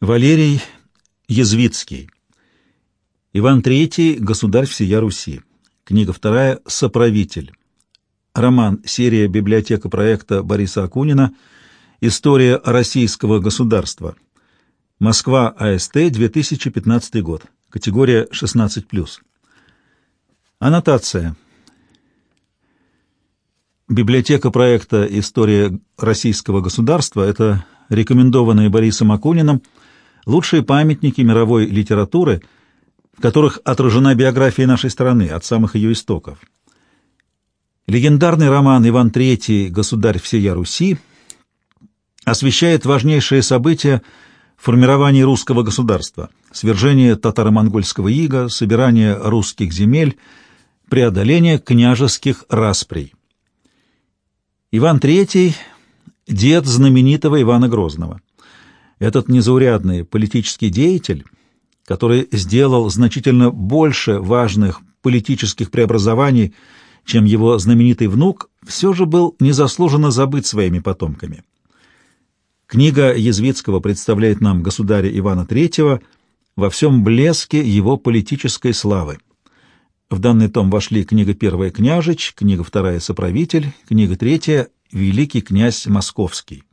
Валерий Язвицкий. Иван III. Государь всея Руси. Книга вторая. Соправитель. Роман. Серия библиотека проекта Бориса Акунина. История российского государства. Москва. АСТ. 2015 год. Категория 16+. Аннотация. Библиотека проекта «История российского государства» — это рекомендованные Борисом Акуниным лучшие памятники мировой литературы, в которых отражена биография нашей страны от самых ее истоков. Легендарный роман «Иван III. Государь всея Руси» освещает важнейшие события формирования русского государства, свержение татаро-монгольского ига, собирание русских земель, преодоление княжеских расприй. Иван III — дед знаменитого Ивана Грозного. Этот незаурядный политический деятель, который сделал значительно больше важных политических преобразований, чем его знаменитый внук, все же был незаслуженно забыт своими потомками. Книга Язвицкого представляет нам государя Ивана III во всем блеске его политической славы. В данный том вошли книга первая «Княжич», книга вторая «Соправитель», книга третья «Великий князь Московский».